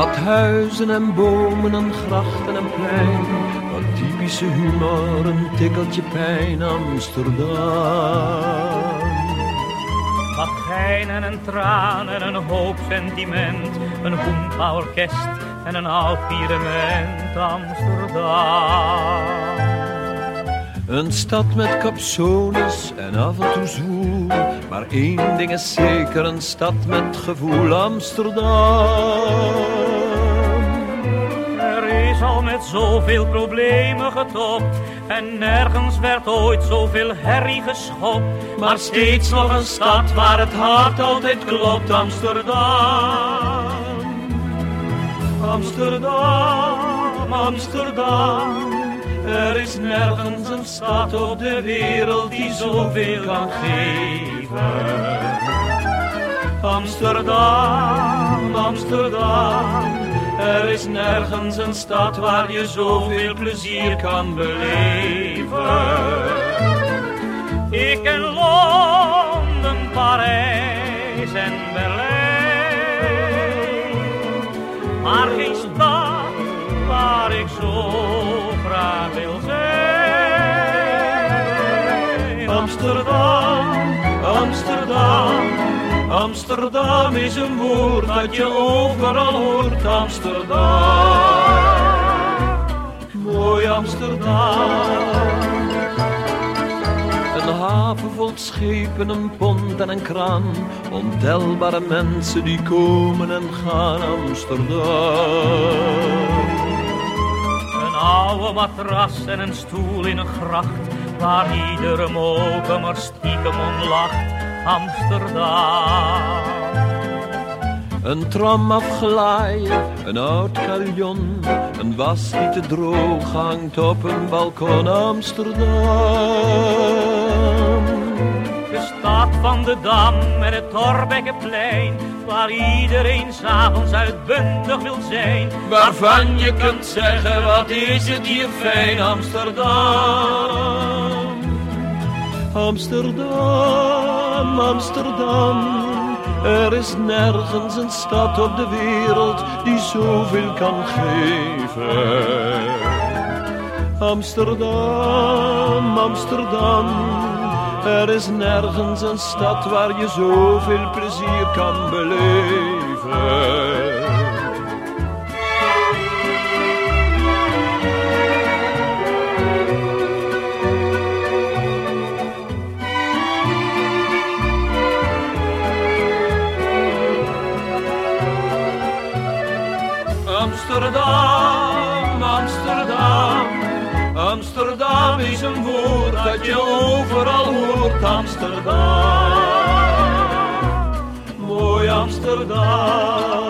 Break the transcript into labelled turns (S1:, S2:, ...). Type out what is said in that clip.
S1: Wat huizen en bomen en grachten en plein. Wat typische humor, een tikkeltje pijn Amsterdam.
S2: Wat gein en traan en een hoop sentiment. Een orkest en een oud Amsterdam.
S1: Een stad met capsones en af en toe zwoel. Maar één ding is zeker, een stad met gevoel Amsterdam.
S2: Er is al met zoveel problemen getopt. En nergens werd ooit zoveel herrie geschopt. Maar steeds nog een stad waar het hart altijd klopt, Amsterdam. Amsterdam, Amsterdam. Er is nergens een stad op de wereld die zoveel kan geven. Amsterdam, Amsterdam. Er is nergens een stad waar je zoveel plezier kan beleven. Amsterdam, Amsterdam. Amsterdam is een woord dat je overal hoort. Amsterdam, mooi Amsterdam.
S1: Een haven vol schepen, een pont en een kraan. Ontelbare mensen die komen en gaan Amsterdam.
S2: Een oude matras en een stoel in een gracht. Waar iedere moker maar stiekem om lacht. Amsterdam.
S1: Een tram afglaaien, een oud carillon, een was die te droog hangt op een balkon Amsterdam.
S2: De stad van de Dam en het Torbekkenplein, waar iedereen s'avonds uitbundig wil zijn.
S1: Waarvan je kunt zeggen, wat is het hier fijn Amsterdam. Amsterdam, Amsterdam. Er is nergens een stad op de wereld die zoveel kan geven. Amsterdam, Amsterdam. Er is nergens een stad waar je zoveel plezier kan beleven. Amsterdam, Amsterdam. Amsterdam is een woord dat je overal hoort. Amsterdam, mooi Amsterdam.